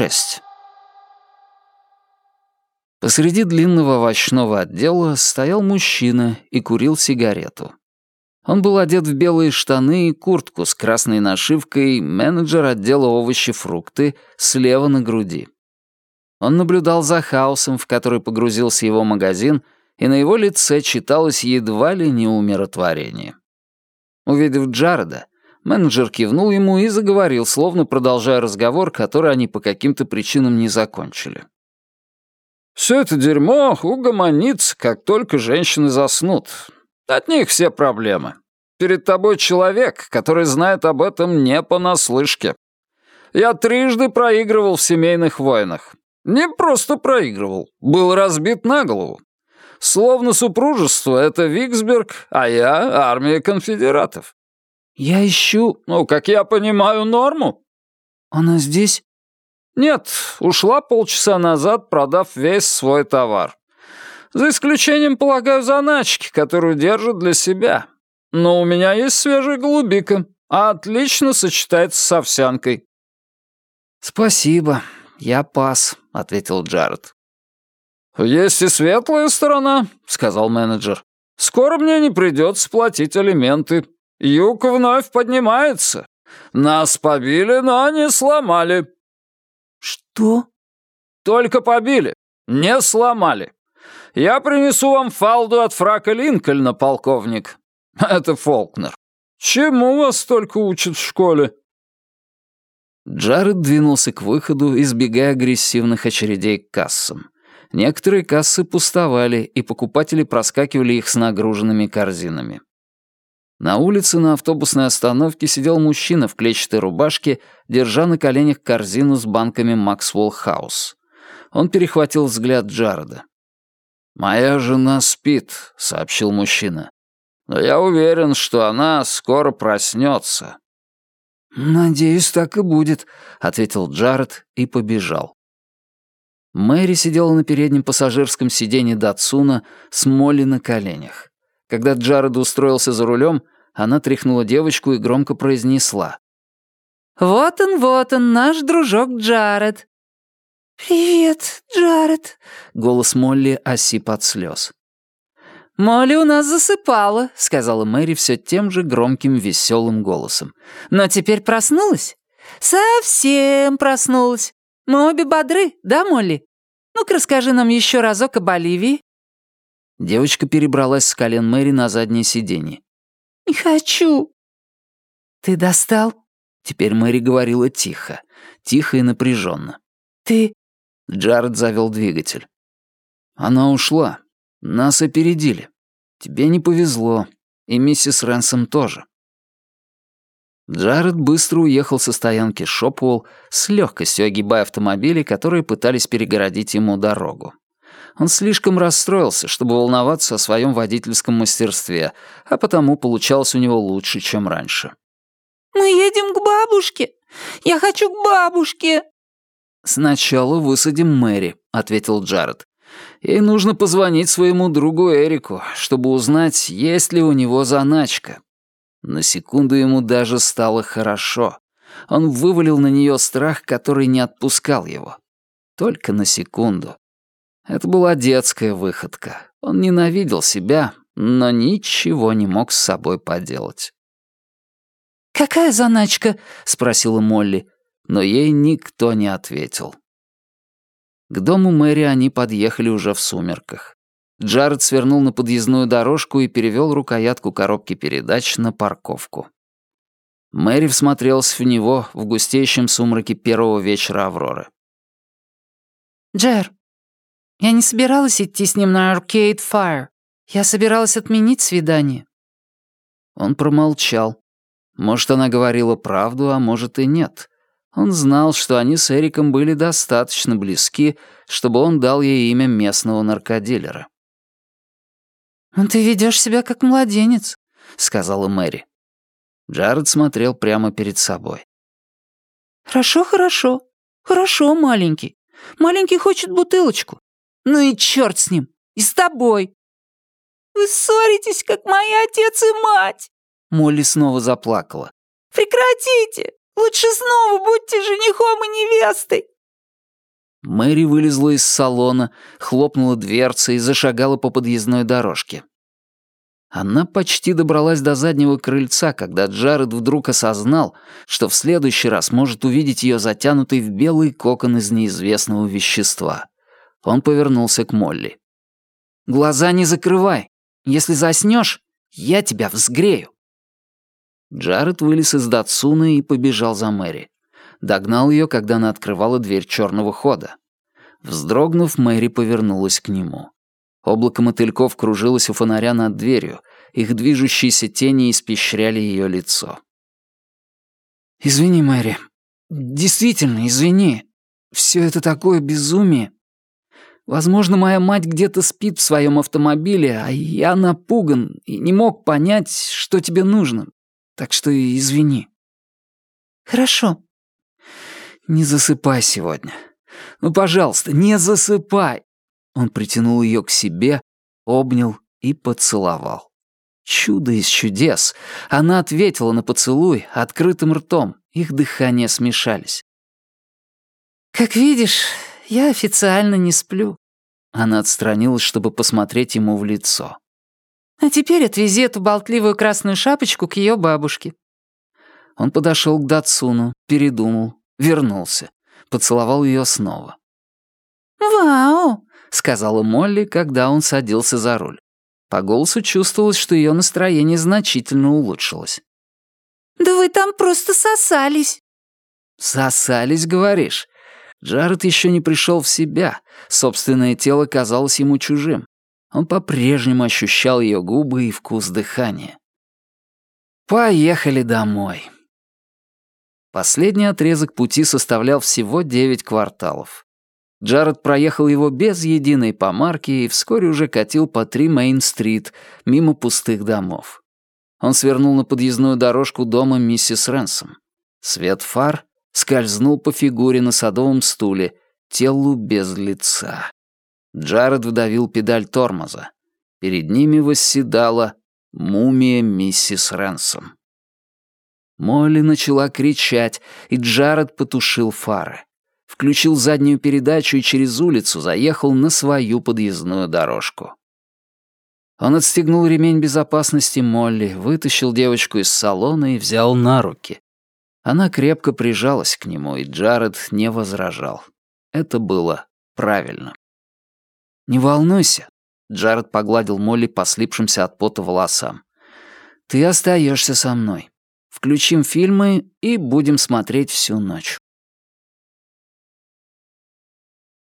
6. Посреди длинного овощного отдела стоял мужчина и курил сигарету. Он был одет в белые штаны и куртку с красной нашивкой «Менеджер отдела овощи-фрукты» слева на груди. Он наблюдал за хаосом, в который погрузился его магазин, и на его лице читалось едва ли не умиротворение. Увидев Джареда, менеджер кивнул ему и заговорил, словно продолжая разговор, который они по каким-то причинам не закончили. «Все это дерьмо угомонится, как только женщины заснут. От них все проблемы. Перед тобой человек, который знает об этом не понаслышке. Я трижды проигрывал в семейных войнах. Не просто проигрывал, был разбит на голову. Словно супружество — это Виксберг, а я — армия конфедератов. Я ищу, ну, как я понимаю, норму. Она здесь? Нет, ушла полчаса назад, продав весь свой товар. За исключением, полагаю, заначки, которую держит для себя. Но у меня есть свежая голубика. Отлично сочетается с овсянкой. «Спасибо, я пас», — ответил Джаред. «Есть и светлая сторона», — сказал менеджер. «Скоро мне не придется платить алименты. Юг вновь поднимается. Нас побили, но не сломали». «Что?» «Только побили, не сломали. Я принесу вам фалду от фрака Линкольна, полковник. Это Фолкнер. Чему вас только учат в школе?» Джаред двинулся к выходу, избегая агрессивных очередей к кассам. Некоторые кассы пустовали, и покупатели проскакивали их с нагруженными корзинами. На улице на автобусной остановке сидел мужчина в клетчатой рубашке, держа на коленях корзину с банками Максвелл Хаус. Он перехватил взгляд Джареда. «Моя жена спит», — сообщил мужчина. «Но я уверен, что она скоро проснется». «Надеюсь, так и будет», — ответил Джаред и побежал. Мэри сидела на переднем пассажирском сиденье Датсуна с Молли на коленях. Когда Джаред устроился за рулем, она тряхнула девочку и громко произнесла. «Вот он, вот он, наш дружок Джаред». «Привет, Джаред», — голос Молли осип от слез. «Молли у нас засыпала», — сказала Мэри все тем же громким веселым голосом. «Но теперь проснулась?» «Совсем проснулась. Мы обе бодры, да, Молли? Ну-ка расскажи нам еще разок о Боливии». Девочка перебралась с колен Мэри на заднее сиденье. «Не хочу». «Ты достал?» Теперь Мэри говорила тихо, тихо и напряженно. «Ты...» Джаред завел двигатель. «Она ушла. Нас опередили. Тебе не повезло. И миссис Рэнсом тоже. Джаред быстро уехал со стоянки Шопуэлл, с легкостью огибая автомобили, которые пытались перегородить ему дорогу. Он слишком расстроился, чтобы волноваться о своем водительском мастерстве, а потому получалось у него лучше, чем раньше. «Мы едем к бабушке! Я хочу к бабушке!» «Сначала высадим Мэри», — ответил Джаред. «Ей нужно позвонить своему другу Эрику, чтобы узнать, есть ли у него заначка. На секунду ему даже стало хорошо. Он вывалил на нее страх, который не отпускал его. Только на секунду. Это была детская выходка. Он ненавидел себя, но ничего не мог с собой поделать. «Какая заначка?» — спросила Молли, но ей никто не ответил. К дому Мэри они подъехали уже в сумерках. Джаред свернул на подъездную дорожку и перевел рукоятку коробки передач на парковку. Мэри всмотрелась в него в густеющем сумраке первого вечера Авроры. «Джер, я не собиралась идти с ним на Arcade Fire. Я собиралась отменить свидание». Он промолчал. Может, она говорила правду, а может и нет. Он знал, что они с Эриком были достаточно близки, чтобы он дал ей имя местного наркодилера. «Ну, «Ты ведешь себя как младенец», — сказала Мэри. Джаред смотрел прямо перед собой. «Хорошо, хорошо. Хорошо, маленький. Маленький хочет бутылочку. Ну и черт с ним. И с тобой». «Вы ссоритесь, как мои отец и мать!» Молли снова заплакала. «Прекратите! Лучше снова будьте женихом и невестой!» Мэри вылезла из салона, хлопнула дверцей и зашагала по подъездной дорожке. Она почти добралась до заднего крыльца, когда Джаред вдруг осознал, что в следующий раз может увидеть ее затянутой в белый кокон из неизвестного вещества. Он повернулся к Молли. «Глаза не закрывай. Если заснешь, я тебя взгрею». Джаред вылез из Датсуна и побежал за Мэри. Догнал ее, когда она открывала дверь черного хода. Вздрогнув, Мэри повернулась к нему. Облако мотыльков кружилось у фонаря над дверью, их движущиеся тени испещряли ее лицо. «Извини, Мэри. Действительно, извини. Все это такое безумие. Возможно, моя мать где-то спит в своем автомобиле, а я напуган и не мог понять, что тебе нужно. Так что извини». «Хорошо». «Не засыпай сегодня. Ну, пожалуйста, не засыпай. Он притянул ее к себе, обнял и поцеловал. Чудо из чудес. Она ответила на поцелуй открытым ртом. Их дыхания смешались. «Как видишь, я официально не сплю». Она отстранилась, чтобы посмотреть ему в лицо. «А теперь отвези эту болтливую красную шапочку к ее бабушке». Он подошел к Датсуну, передумал, вернулся, поцеловал ее снова. «Вау!» — сказала Молли, когда он садился за руль. По голосу чувствовалось, что ее настроение значительно улучшилось. «Да вы там просто сосались». «Сосались, говоришь?» Джаред еще не пришел в себя. Собственное тело казалось ему чужим. Он по-прежнему ощущал ее губы и вкус дыхания. «Поехали домой». Последний отрезок пути составлял всего девять кварталов. Джаред проехал его без единой помарки и вскоре уже катил по три Мейн-стрит, мимо пустых домов. Он свернул на подъездную дорожку дома миссис Рэнсом. Свет фар скользнул по фигуре на садовом стуле, телу без лица. Джаред вдавил педаль тормоза. Перед ними восседала мумия миссис Рэнсом. Молли начала кричать, и Джаред потушил фары включил заднюю передачу и через улицу заехал на свою подъездную дорожку. Он отстегнул ремень безопасности Молли, вытащил девочку из салона и взял на руки. Она крепко прижалась к нему, и Джаред не возражал. Это было правильно. «Не волнуйся», — Джаред погладил Молли по слипшимся от пота волосам. «Ты остаешься со мной. Включим фильмы и будем смотреть всю ночь».